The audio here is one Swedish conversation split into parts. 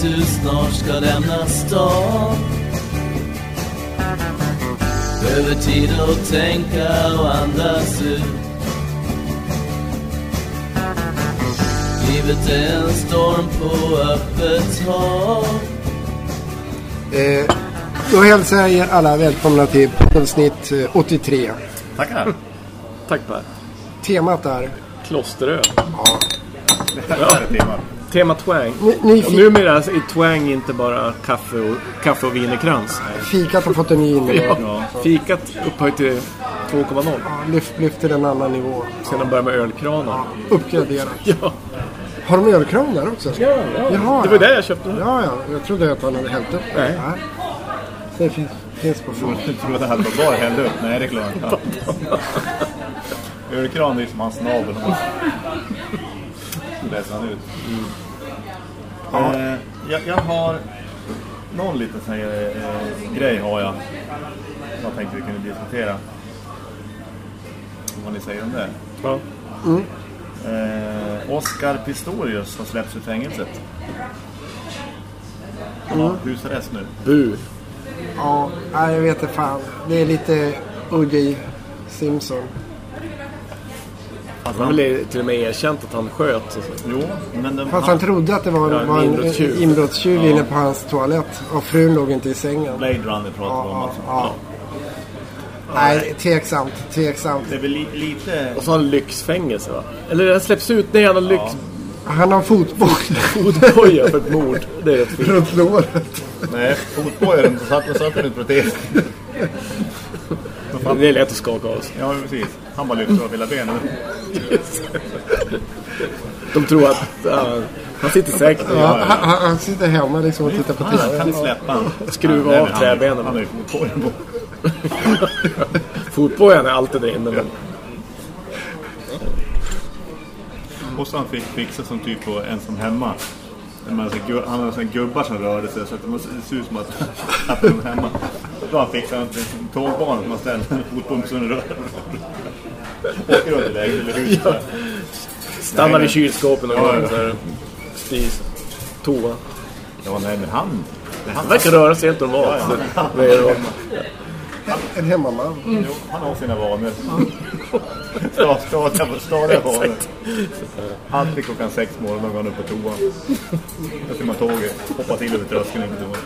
att du snart ska lämna stan Behöver tid att tänka och andas ut Livet är en storm på öppet hav Eh, då hälsar jag er alla välkomna till poddavsnitt eh, 83. Tackar. Tack Per. Temat är Klosteröl. Det här är temat. Tema twang. Ni- ni Och numera är twang inte bara kaffe och, kaffe och wienerkrans. fikat har fått en ny innebörd. Ja. Fikat upphöjt till 2,0. Ja, lyft, lyft till en annan nivå. Sen de började med ölkranar. Uppgraderat. Ja. Har de ölkran där också? Ja, ja. Jaha, Det var ja. det jag köpte. Ja, ja. Jag trodde att han hade hällt upp det. Nej. Det finns, finns på fot. Jag tror att hade varit bara hällde upp. Nej, det är klart. Ja. Ölkran är ju som hans snabel. Läser han ut. Eh, jag, jag har någon liten sån här, eh, grej har jag. Som jag tänkte vi kunde diskutera. Vad ni säger om det. Ja. Eh, Oscar Pistorius har släppts ur fängelset. Han har husarrest nu. Bu. Ja, jag vet inte fan. Det är lite O.J. Simpson. Fast Han väl till och med erkänt att han sköt. Jo, men den, Fast han trodde att det var, Ja, en var en inbrottstjuv. inbrottstjuv Ja. inne på hans toalett. Och frun låg inte i sängen. Blade Runner pratar vi om. Ja, Alltså. ja, Nej, tveksamt. Tveksamt. Det är väl li, lite... Och så har han lyxfängelse va? Eller den släpps ut när han har lyx Han har fotboll fotboja för ett mord. Det är rätt fint. runt låret. Nej, fotbojaren så satt, så satt han ut protes. Det är lätt att skaka av sig. Ja, precis. Han bara lyfter av hela benen. De tror att ja, han sitter säkert Ja, han, han- han sitter hemma liksom och tittar på Han kan TV. släppa han. Skruva Nej, av han- träbenen. Han har ju fotbojan på. Fotbojan är alltid det inne. Men Och så han fick fixa som typ på ensam hemma. Han har sån gubbar som rörde sig så att det ser ut som att, att de är hemma. Då han fixade en en tågbana som han ställer en fotboll som rör. Åker runt i läget eller huset. stannar vid kylskåpen och Ja, ja. så här. spis, Toa. Ja, nej, men han... Han Han, verkar röra sig helt normalt. Ja, ja. Han, är? En hemmaman. jo, han har sina vanor. Sta- Stadiga stadiga vanor. Alltid klockan sex på morgonen går han upp på toa. Då ser man tåget hoppa till över tröskeln in på toan.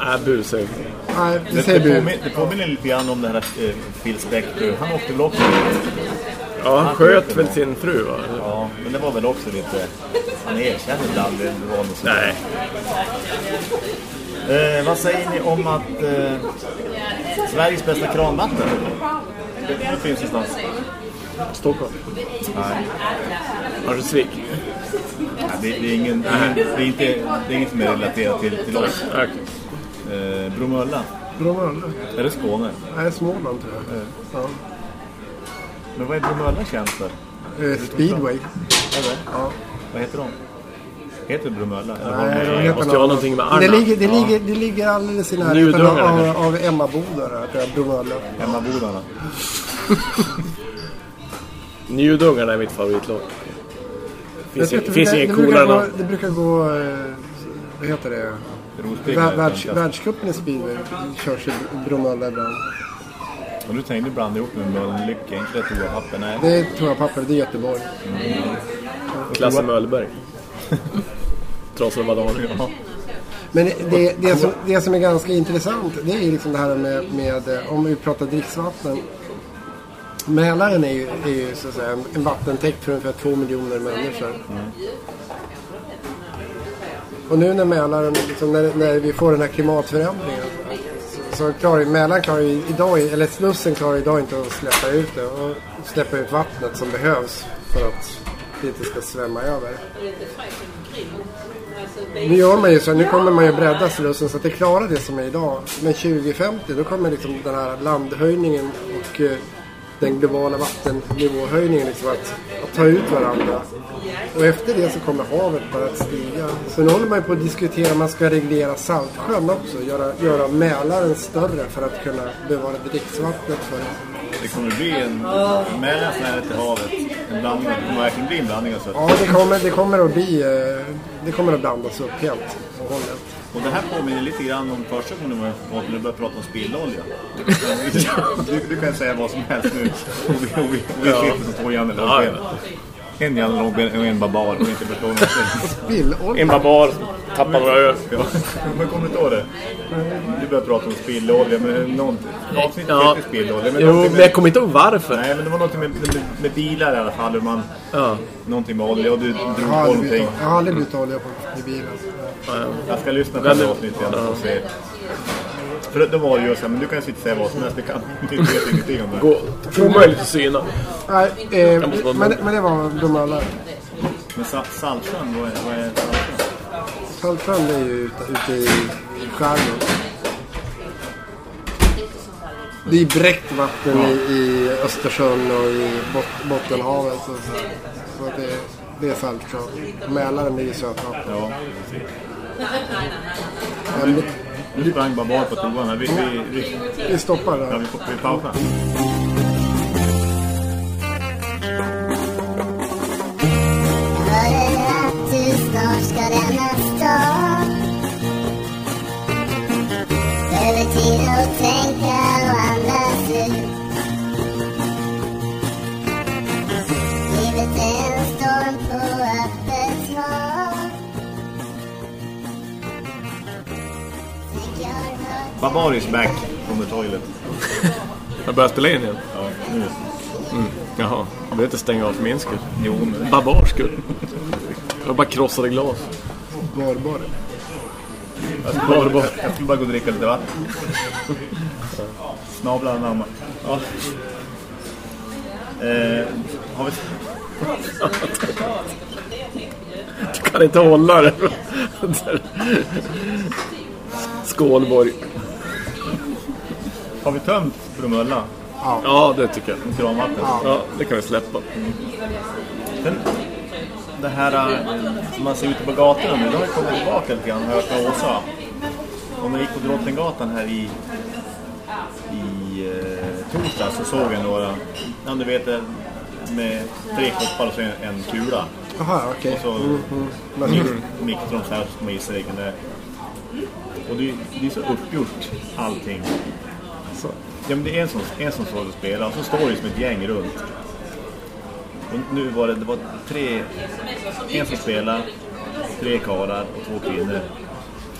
Äh, busig. Nej, det Det, säger påminner, det påminner lite grann om det här eh, Phil Spector. Han åkte väl också Ja, han sköt väl sin fru va? Ja, men det var väl också lite... Han erkände väl aldrig det var något sånt. Nej. Eh, vad säger ni om att eh, Sveriges bästa kranvatten? Det, finns någonstans. Stockholm. Nej. Örnsköldsvik. Ja, det, det, är ingen, det, är ingen, det, är inte, det är inget som är relaterat till, till oss. Eh, Bromölla, Bromölla. är det Skåne? Nej, Småland tror jag. Ja. Men vad är Bromölla känt för? Eh, Speedway. Är det? Ja. Vad heter de? Heter det Bromölla? Nej, vad- de heter Måste ju ha någonting med Det Arna. ligger, det, ligger, det ligger alldeles i närheten av, kanske? av Emmaboda det Bromölla. Hemmabodarna. Njudungarna är mitt favoritlag. Finns, vet finns det, inget det, coolare brukar gå, det brukar gå, eh, vad heter det, världs, världscupen i speedway körs i Bromölla ibland. Och du tänkte blanda ihop med Mölnlycke, inte det toapapper? Nej. Det är toapapper, det är Göteborg. Klasse Möllberg. Trasade bananer. Ja. Men det, det, som, det som är ganska intressant det är ju liksom det här med, med eh, om vi pratar dricksvatten. Mälaren är ju, är ju så att säga en, en vattentäkt för ungefär två miljoner människor. Och nu när Mälaren, liksom, när, när vi får den här klimatförändringen så, så klarar ju Mälaren klarar ju idag, eller Slussen klarar idag inte att släppa ut det och släppa ut vattnet som behövs för att det inte ska svämma över. Nu gör man ju så, nu kommer man ju bredda Slussen så att det klarar det som är idag. Men 2050 då kommer liksom den här landhöjningen och eh, den globala vattennivåhöjningen liksom att, att ta ut varandra. Och efter det så kommer havet bara att stiga. Så nu håller man ju på att diskutera om man ska reglera Saltsjön också. Göra, göra Mälaren större för att kunna bevara dricksvattnet för det kommer bli en mellan närhet till havet. En blandning, det kommer verkligen bli en blandning av sött. Ja, det kommer, det kommer att bli... eh, Det kommer att blandas upp helt och hållet. Och det här påminner lite grann om första gången vi var när du började prata om spillolja. Du, du kan säga vad som helst nu. Och vi, och vi, och vi sitter som två Långben. En Långben och en Babar och inte förstår någonting. En barbar tappar några öl. Ja, men kommer inte ihåg det? Du började prata om spillolja, men någonting. Avsnittet Ja. heter spillolja. Men Jo, någonting men jag kommer inte ihåg varför. Nej, men det var någonting med, med, med bilar i alla fall. Hur man, Ja. någonting med olja och du drog på någonting. jag har aldrig bytt olja på, i bilen. Jag ska lyssna på det avsnittet igen och se. För då var det ju så här, men du kan ju sitta och säga vad som helst. Du kan du vet ingenting om det. Gå, omöjligt att syna. Nej, eh, men, men det var Bromölla. Men Sa- Saltsjön, vad är, vad är Saltsjön? Saltsjön är ju ute, ute i skärgården. Det är bräckt vatten i, i Östersjön och i bot, Bottenhavet. Så, så att det, det är Saltsjön. Mälaren det är ju sötvatten. Ja, Men nu sprang Babar på toan. Vi, vi, vi, vi stoppar ja, där. vi, vi pausar. Babar is back from the toilet. Jag börjar spela in igen. Ja, nu. Jaha, jag vill inte stänga av för min skull. Jo, men... Babars skull. Jag bara krossade glas. Barbar. Bara, jag, jag skulle bara gå och dricka lite vatten. Snablarna namn. Ja. Eh, har vi... Du kan inte hålla det. Skålborg. Har vi tömt Bromölla? Ja, det tycker jag. Kranvatten? Ja, det kan vi släppa. Sen, det här eh, som man ser ute på gatorna nu, det har ju kommit tillbaka lite grann, hört av Åsa. Om jag gick på Drottninggatan här i, i eh, torsdag så såg jag några, ja du vet, eh, med tre koppar och så en, en kula. Jaha, okej. Och så Mm, Men, mickade de så här så man gissar vilken det är. Och det, det är så uppgjort allting. Så. Ja, men det är en som, en som står och spelar och så står det som ett gäng runt. Och nu var det, det var tre, en som spelar, tre karlar och två kvinnor.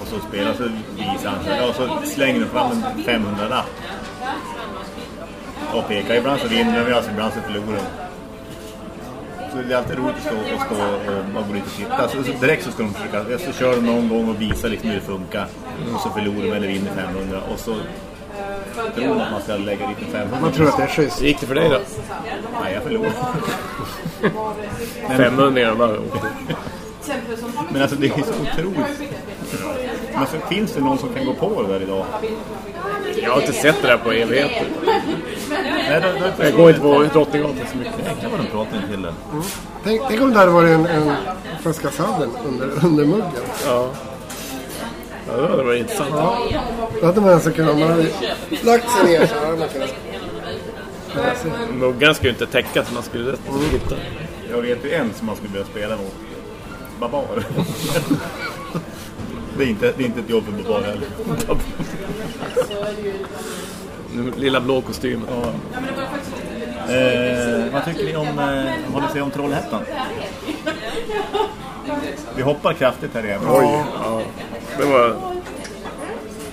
Och så spelar så visar han sig. och så slänger de fram en 500 lapp. Och pekar. Ibland så vinner vi, alltså ibland så förlorar de. Så det är alltid roligt att stå och, stå och man går dit och titta. Så, så direkt så ska de försöka, så kör de någon gång och visar liksom hur det funkar. Och så förlorar de eller vinner 500. Och så tror de att man ska lägga dit en 500. man tror att det är schysst. Hur gick det för dig då? Nej, jag förlorar. 500 bara. Men alltså det är så otroligt. Men så finns det någon som kan gå på det där idag? Jag har inte sett det där på evigheter. Nej, det, det, Jag går inte på Drottninggatan så mycket. Jäklar vad de pratar till den. Tänk, tänk om det hade varit en, en flaska sadden under, under muggen. Ja. Ja, det var intressant. Ja, då hade man alltså kunnat... Man hade lagt sig ner så hade man kunnat... ska ju inte täckas, man skulle rätt hitta. Jag vet ju en som man skulle vilja spela mot. Babar. det, är inte, det är inte ett jobb för Babar heller. Lilla blå kostymen. Eh, vad tycker ni om, eh, vad ni säger om Trollhättan? Vi hoppar kraftigt här igen. Ja, Ja, det var...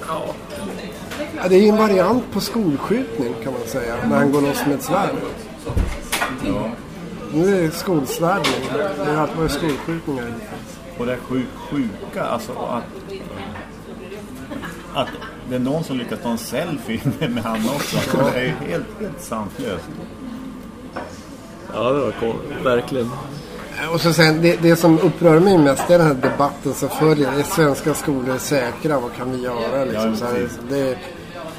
Ja, det är ju en variant på skolskjutning kan man säga. När han går loss med ett svärd. Ja. Nu är det skolsvärdning. Det har alltid varit skolskjutningar. Och det sjuk, sjuka, alltså att, att det är någon som lyckas ta en selfie med, han också. Det är ju helt, helt sanslöst. Ja, det var cool. Verkligen. Och så sen, det, det som upprör mig mest är den här debatten som följer. Är svenska skolor säkra? Vad kan vi göra? Liksom, Ja, så här, precis. det,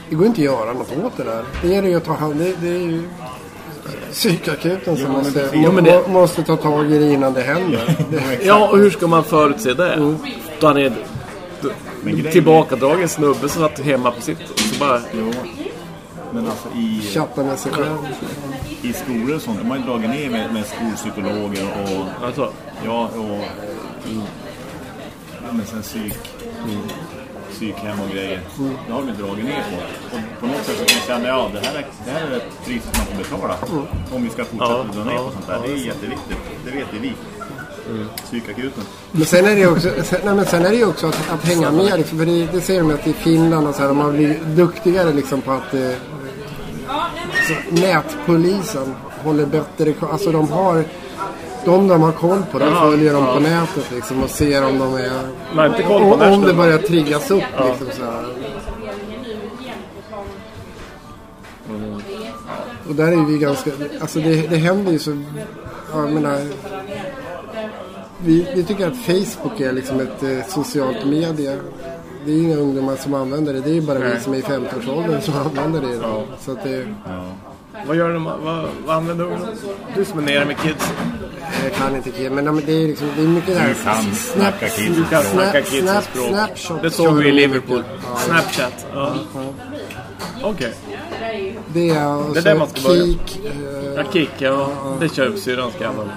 det går inte att göra något åt det där. Det gäller ju att ta hand det, det är ju psykakuten som Ja, men måste, Jo, men det- må, måste ta tag i det innan det händer. Ja, och hur ska man förutse det? Då han är tillbakadragen snubbe som satt hemma på sitt och så bara... Jo. Men alltså i, Chatta med sig själv. i skolor och sånt, de har ju dragit ner med, med skolpsykologer och Alltså, Ja, och ja, men sen psyk, psykhem och grejer. Det har de ju dragit ner på. Och på något sätt så kan jag känna, ja det här är, det här är ett pris man får betala. Om vi ska fortsätta Ja, dra ner ja, på sånt där. Det är jätteviktigt. Det vet ju vi. Psykakuten. Men sen är det ju också, sen, nej, men sen är det också att, att hänga med. Liksom, för det, det ser de att i Finland och så här, de har blivit duktigare liksom, på att eh, så, nätpolisen håller bättre. Alltså de har de de har koll på, de Ja, följer dem ja. på nätet liksom, och ser om de är... man inte koll på Och, om det börjar triggas upp liksom så här. Och där är vi ganska... Alltså det, det händer ju så... ja, Jag menar, vi, vi tycker att Facebook är liksom ett eh, socialt medie. Det är inga ungdomar som använder det. Det är bara vi som är i 50-årsåldern som använder det idag. Så det, Vad gör de? Vad, vad använder de? Du som är nere med kids. jag kan inte kid, men det är liksom... Det är mycket där... Du kan snacka kids. Du kan snacka kids snap- språk. Snapshot Det såg vi i Liverpool. Ja. Snapchat. Ja. Okej. Det är, och Det är där man ska börja. Kik, eh, Jag kickar och det kör syrrans gammal.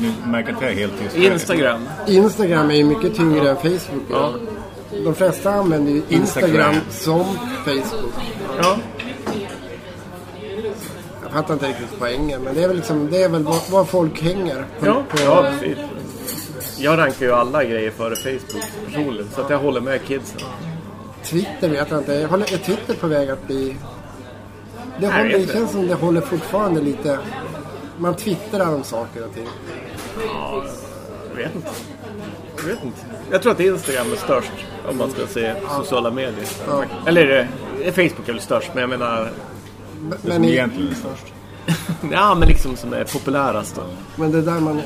Nu märker att jag är helt tyst. Instagram. Instagram är ju mycket tyngre än Facebook. Ja. De flesta använder ju Instagram, Instagram. som Facebook. Ja. Jag fattar inte riktigt poängen, men det är väl, liksom, det är väl var, var folk hänger. På, Ja, på, ja, precis. Jag rankar ju alla grejer före Facebook personligen. Så att jag håller med kidsen. Twitter vet jag inte. Jag håller, är Twitter på väg att bli... Det, håller, det känns som det håller fortfarande lite... Man twittrar om saker och ting. Jag vet inte. Jag vet inte. Jag tror att Instagram är störst om man ska se sociala medier. Ja. Eller eh, Facebook är väl störst, men jag menar... Men, Som men, i, egentligen är störst. Ja, men liksom som är populärast då. men det där man...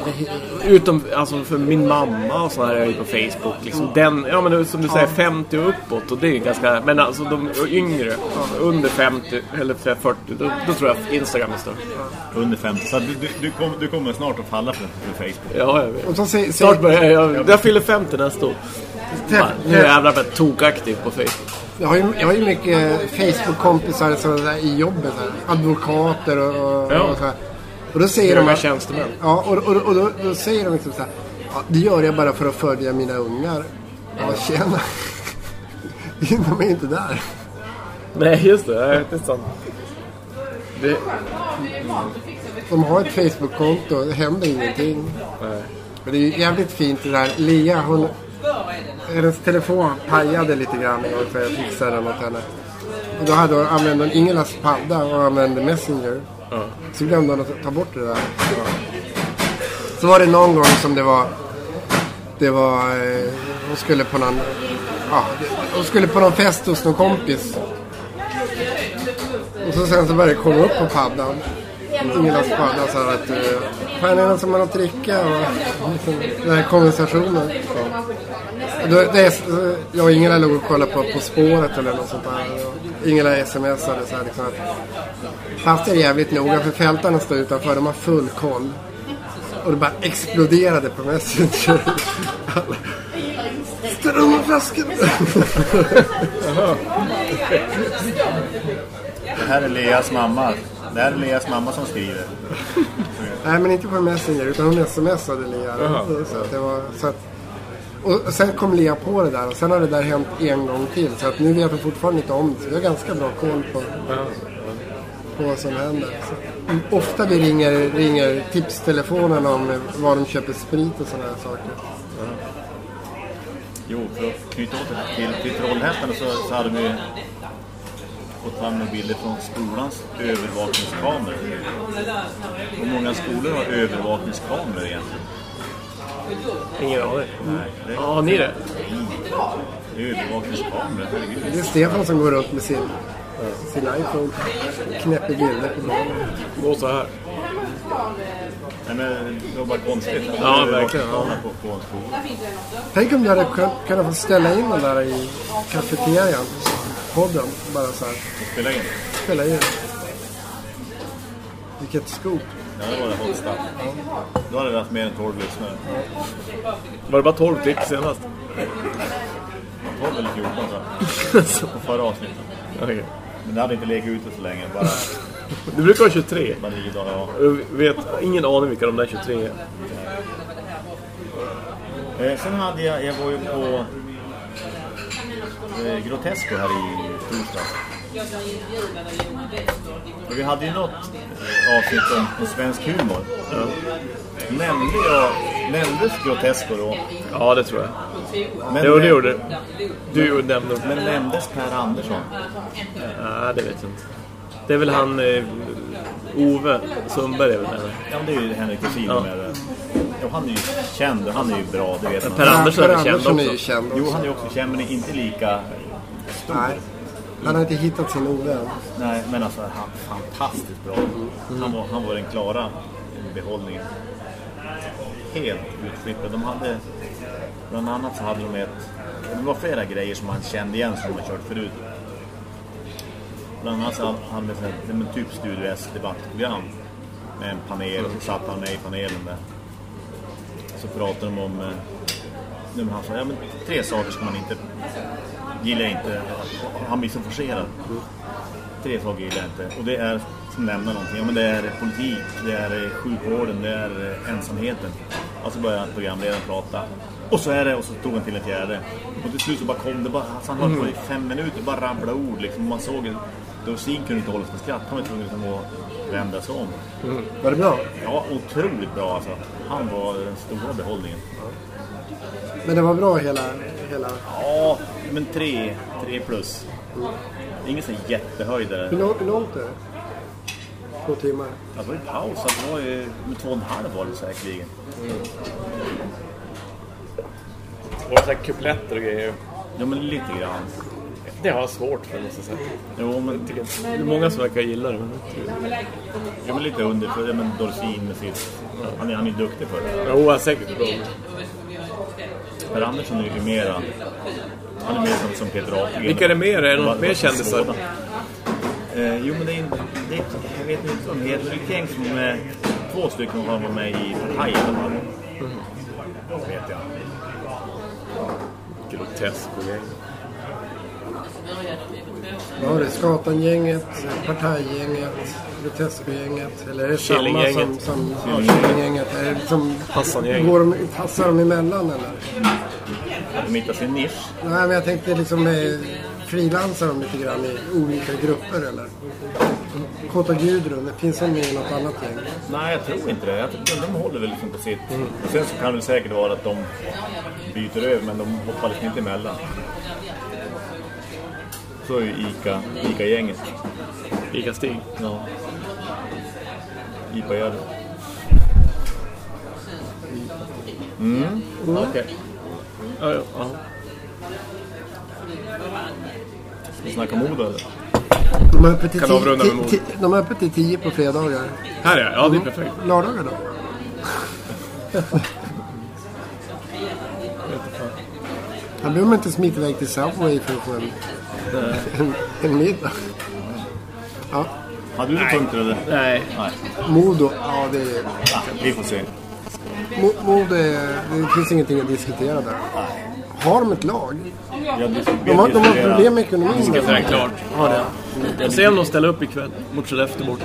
Utom alltså för min mamma och sådana här är ju på Facebook. Liksom den, ja men som du säger 50 och uppåt och det är ganska, men alltså de yngre, under 50 eller 40, då, då tror jag att Instagram är störst. Under 50. Så du, du, kom, du kommer snart att falla för, för Facebook. Ja, jag vet. Och så säger, Snart börjar jag, jag fyller 50 nästa år. Nu är jag jävlar bara tokaktiv på Facebook. Jag, har ju, jag har ju mycket Facebook-kompisar i jobbet. Här, advokater och, och, Ja. och så här. Och då säger de att... tjänstemän. Ja, och, och, och då, då säger de liksom så här. Ja, det gör jag bara för att följa mina ungar. Ja, tjena. De är inte där. Nej, just det. Det är sant. Det, De har ett Facebook-konto, det händer ingenting. nej. Men det är ju jävligt fint det där. Lia, hon... Hennes telefon pajade lite grann igår för jag fixade den åt henne. Och då hade hon, använde hon Ingelas padda och använde Messenger. Ja. Så glömde hon att ta bort det där. Så var det någon gång som det var... Det var... Eh, hon skulle på någon... Ja, hon skulle på någon fest hos någon kompis. Och så sen så började det komma upp på paddan. Ingelas padda så här att... Eh, är det någon som har att dricka? Och, liksom, den här konversationen. Och Det är, jag och Ingela låg och kollade på På spåret eller något sånt där. Ingela smsade så här liksom att Fast är jävligt noga för fältarna står utanför, de har full koll. Och det bara exploderade på Messenger. Flaskan! Det här är Leas mamma. Det här är Leas mamma som skriver. Nej men inte på Messenger utan hon smsade Lea. Jaha. Så att det var, så att, och sen kom Lea på det där och sen har det där hänt en gång till. Så att nu vet vi fortfarande inte om det. Så vi har ganska bra koll på, på vad som händer. Så, ofta vi ringer, ringer tipstelefonen om var de köper sprit och sådana här saker. Jo, för att knyta åter till, till Trollhättan så, så hade vi fått fram några bilder från skolans övervakningskameror. Hur många skolor har övervakningskameror egentligen? Ingen aning. Nej, det Ja, har ni det? är övervakningskameror, herregud. Det är Stefan som går runt med sin, sin iPhone. Knäpper bilder på barnen. Gå så här. Nej, men det var bara konstigt. Ja, verkligen, ja. På, på. Tänk om du hade kun- kunnat få ställa in den där i kafeterian. Podden. Bara så här. Spela in. Spela in. Vilket scoop. Ja, det var det stuff. Då hade vi haft mer än 12 lyssnare. Var det bara 12 klick senast? 12 eller 14 tror jag. På förra avsnittet. Okej. Men det hade inte legat ute så länge. Bara, Du brukar ha 23. bara nio dagar. Ja. Jag vet ingen aning vilka de där 23 är. Eh, sen hade jag, jag var ju på eh, Grotesco här i torsdags. Och vi hade ju något eh, avsnitt om, om svensk humor. Nämnde jag, nämndes Grotesco då? Ja, det tror jag. Men, Jo, det gjorde du. Du nämnde... Men nämndes Per Andersson? Nej, det vet jag inte. Det är väl han... Eh, Ove Sundberg är väl med. Ja, men det är ju Henrik Dorsin Ja. med det. Jo, han är ju känd och han är ju bra, det vet man. Per Andersson Per är känd är ju också. känd Jo, också. han är också känd, men inte lika stor. Nej. Han har inte hittat sin Ove än. Nej, men alltså han fantastiskt bra. Han, var, han var den klara behållningen. Helt utflippad. De hade, bland annat så hade de ett, det var flera grejer som man kände igen som man kört förut. Bland annat så hade de med sånt typ Studio S debattprogram med en panel och så satt han med i panelen där. Så pratade de om, eh, nej, men han sa, ja men tre saker ska man inte, gillar jag inte, han blir så forcerad. Tre saker gillar jag inte. Och det är, som nämna någonting, ja, men det är politik, det är sjukvården, det är eh, ensamheten. Och så börjar programledaren prata. Och så är det, och så tog han till en fjärde. Och till slut så bara kom det bara, alltså han höll på i fem minuter, bara rabbla ord liksom. Man såg det, Dorsin kunde inte hålla sig för skratt, han var tvungen liksom att vända sig om. Var det bra? Ja, otroligt bra alltså. Han var den stora behållningen. Men det var bra hela... hela... Ja, men tre, tre plus. Ingen så jättehöjdare. Hur långt, är det? Två timmar. Ja, det var ju paus, så det var ju med två och en halv var det säkerligen. Och så här kupletter och grejer. Ja, men lite grann. Det har jag svårt för, måste jag säga. Jo, men, Det är många som verkar gilla det, men inte ja, men lite under, men Dorsin med sitt... Han är, han är duktig för det. Jo, han är säkert bra. Per Andersson är ju mera... Han är mer som, som Peter Apelgren. Vilka är det mer? Är det något mer kändisar? Eh, jo, men det är, det är... Jag vet inte vad de heter. Det är som... Eh, två stycken har varit med i Partaj i alla fall. Vet jag. Grotesk och grejer. Ja, det är Skatangänget, Partajgänget, Grotesco-gänget. Eller är det samma som, som ja, Killinggänget? Liksom, Hassan-gänget. går de, passar de emellan eller? De hittar sin nisch. Nej, men jag tänkte liksom eh, frilansar de lite grann i olika grupper eller? Kåta Gudrun, finns de med i något annat gäng? Nej, jag tror inte det. Jag tror, de håller väl liksom på sitt. Och sen så kan det väl säkert vara att de byter över, men de hoppar liksom inte emellan. Så är ju Ica, Ica-gänget. Ica-Stig. Ja. Ipa gör det. Okej. Ja, ja, ja. Ska vi snacka mode eller? De är öppet till, Kan avrunda med mod. de är öppet till tio på fredagar. Här är jag. Ja, det är perfekt. Lördagar då? Han behöver man inte smita iväg till Subway för att få en, en, en middag. Ja, Hade du några punkter eller? Nej. Nej. Modo. Ja, det är... Ja, vi får se. Mo, Modo. Det finns ingenting att diskutera där. Har de ett lag? De har, de har problem med ekonomin. Det är klart. Ja, det. Jag ser om de ställer upp ikväll mot Skellefteå borta.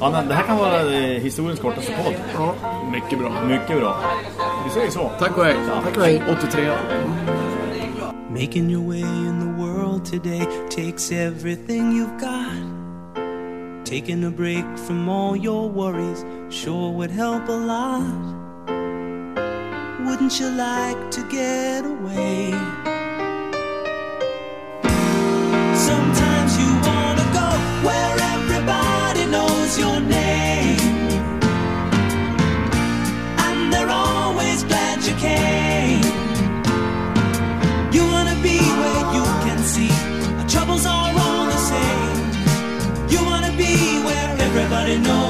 Ja, det här kan vara eh, historiens kortaste podd. Ja, Mycket bra. Mycket bra. Vi säger så. Tack och hej. tack och hej. 83. Making your way in the world today takes everything you've got. Taking a break from all your worries sure would help a lot. Wouldn't you like to get away? know